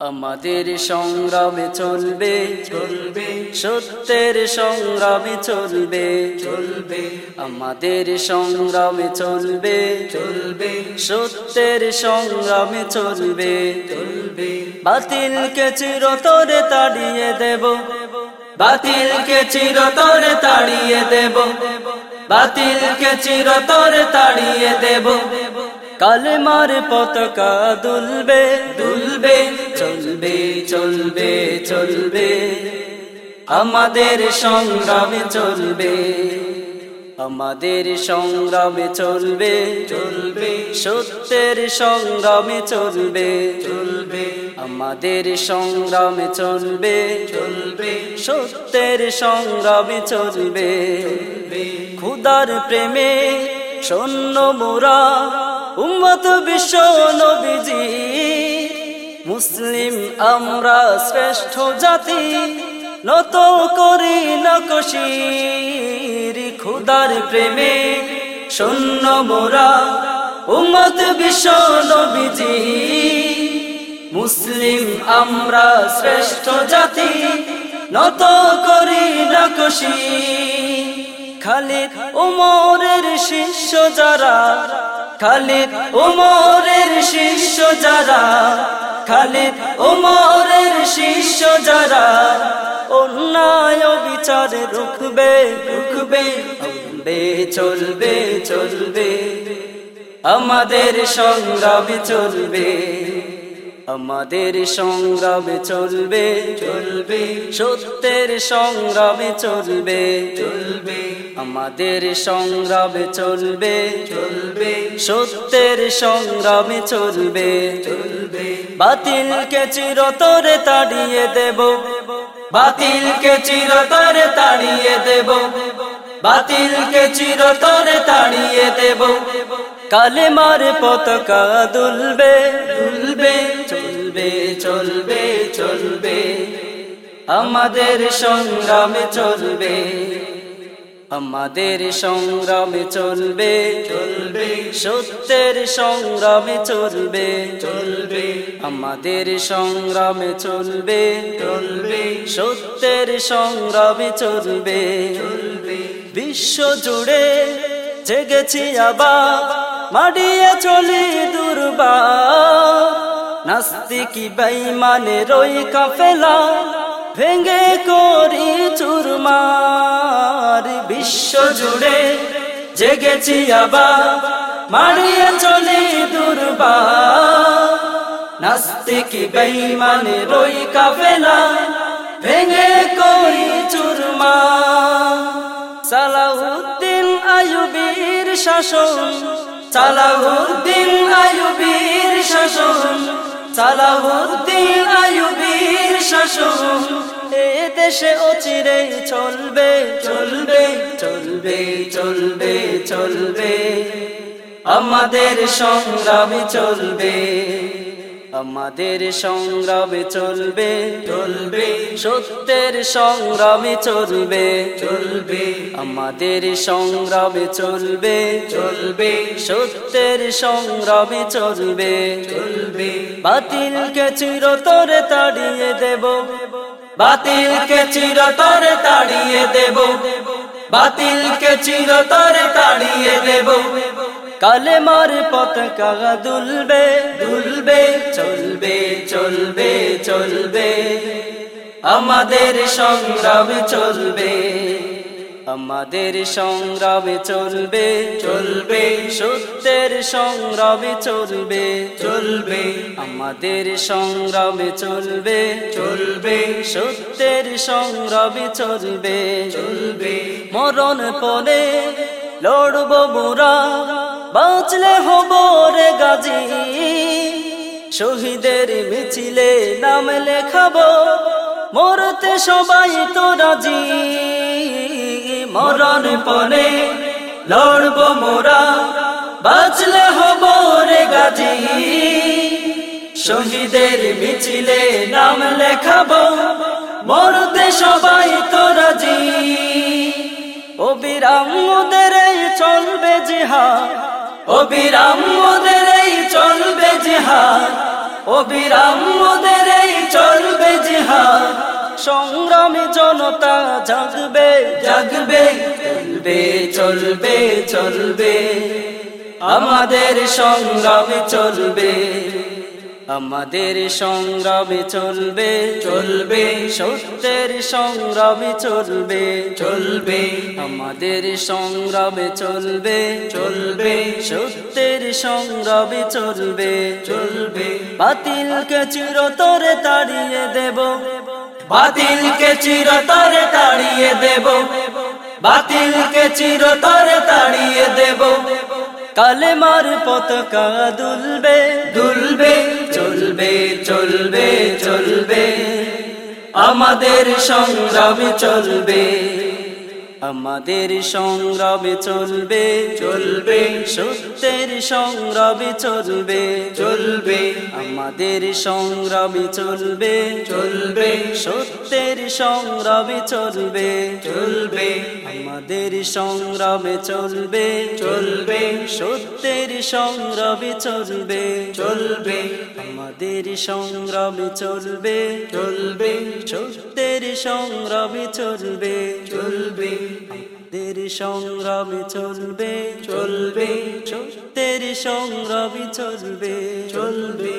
আমাদের সংগ্রামে চলবে চলবে। সত্যের সংগ্রামে চলবে চলবে। আমাদের সংগ্রামে চলবে চলবে। সত্যের সংগ্রামে চলবে চলবে। বাতিলকে চিরতরে তাড়িয়ে দেব, বাতিলকে চিরতরে তাড়িয়ে দেব, বাতিলকে চিরতরে তাড়িয়ে দেব। কালেমার পতাকা দুলবে দুলবে, চলবে চলবে চলবে। আমাদের সংগ্রামে চলবে, আমাদের সংগ্রামে চলবে চলবে। সত্যের সংগ্রামে চলবে চলবে। আমাদের সংগ্রামে চলবে চলবে। সত্যের সংগ্রামে চলবে। খুদার প্রেমে সৈন্য মোরা উম্মত বিশ্ব নবীজি। মুসলিম আমরা শ্রেষ্ঠ জাতি, নত করি নকশির খুদার প্রেমে। সৈন্য মোরা উম্মত বিশ্ব নবীজি। মুসলিম আমরা শ্রেষ্ঠ জাতি, নত করি নকশি খালিদ উমরের শিষ্য যারা খালিদ উমরের শিষ্য যারা, খালিদ উমরের শিষ্য যারা, অন্যায় বিচারে রুখবে রুখবে বে চলবে চলবে, আমাদের সংগ্রামে চলবে। আমাদের সংগ্রামে চলবে চলবে। সত্যের সংগ্রামে চলবে চলবে। আমাদের সংগ্রামে চলবে চলবে। সত্যের সংগ্রামে চলবে চলবে। বাতিলকে চিরতরে তাড়িয়ে দেব, বাতিলকে চিরতরে তাড়িয়ে দেব। বাতিলকে চিরতরে তাড়িয়ে দেব। কালেমার পতাকা দুলবে চলবে চলবে চলবে চলবে। আমাদের সংগ্রামে চলবে, আমাদের সংগ্রামে চলবে চলবে। সত্যের সংগ্রামে চলবে চলবে। আমাদের সংগ্রামে চলবে চলবে। সত্যের সংগ্রামে চলবে চলবে। বিশ্ব জুড়ে জেগেছি আবার। মাডিয়ে চলি দুর্বা। নাস্তিকি বেঈমানে রই কাফেলা ভেঙে করি চুরমার। বিশ্ব জুড়ে জেগেছি আবার মারিয়ে চলি দুর্বা। নাস্তিকি বেঈমানে রই কাফেলা ভেঙে করি চুরমা। সালাউদ্দিন আয়ুবীর শাসন সালাউদ্দিন আয়ুবীর শাসন সালাউদ্দিন আয়ুবীর শাসন। এ দেশে অচিরে চলবে চলবে চলবে চলবে চলবে। আমাদের সংগ্রামে চলবে। আমাদের সংগ্রামে চলবে চলবে। সত্যের সংগ্রামে চলবে চলবে। আমাদের সংগ্রামে চলবে চলবে। সত্যের সংগ্রামে চলবে চলবে। বাতিলকে চিরতরে তাড়িয়ে দেব, বাতিলকে চিরতরে তাড়িয়ে দেব। বাতিলকে চিরতরে তাড়িয়ে দেব। কালেমার পতাকা দুলবে দুলবে, চলবে চলবে চলবে। আমাদের সংগ্রামে চলবে, আমাদের সংগ্রামে চলবে চলবে। সত্যের সংগ্রামে চলবে চলবে। আমাদের সংগ্রামে চলবে চলবে। সত্যের সংগ্রামে চলবে চলবে। মরণ পরে লড়ব মোরা। বাঁচলে হব রে গাজী। শহীদের মিছিলে নাম লেখাবো মরতে সবাই তো রাজি। মরণ পরে লড়ব মোরা, বাঁচলে হব রে গাজী। শহীদের মিছিলে নাম লেখাবো মরতে সবাই তো রাজি। অবিরাম মোদের চলবে জিহাদ, অবিরাম মোদের চলবে জিহাদ। সংগ্রামী জনতা জাগবে জাগবে, চলবে চলবে চলবে। আমাদের সংগ্রামে চলবে। আমাদের সংগ্রামে চলবে চলবে, সত্যের সংগ্রামে চলবে চলবে, আমাদের সংগ্রামে চলবে চলবে, সত্যের সংগ্রামে চলবে চলবে। বাতিলকে চিরতরে তাড়িয়ে দেব, বাতিলকে চিরতরে তাড়িয়ে দেব, বাতিলকে চিরতরে তাড়িয়ে দেব। কালেমার পতাকা দুলবে। দুলবে চলবে চলবে চলবে। আমাদের সংগ্রামে চলবে। আমাদের সংগ্রামে চলবে চলবে, সত্যের সংগ্রামে চলবে চলবে, আমাদের সংগ্রামে চলবে চলবে, সত্যের সংগ্রামে চলবে চলবে, আমাদের সংগ্রামে চলবে চলবে, সত্যের সংগ্রামে চলবে চলবে, আমাদের সংগ্রামে চলবে চলবে, সত্যের সংগ্রামে চলবে চলবে আমাদের সংগ্রামে চলবে চলবে সত্যের সংগ্রামে চলবে চলবে।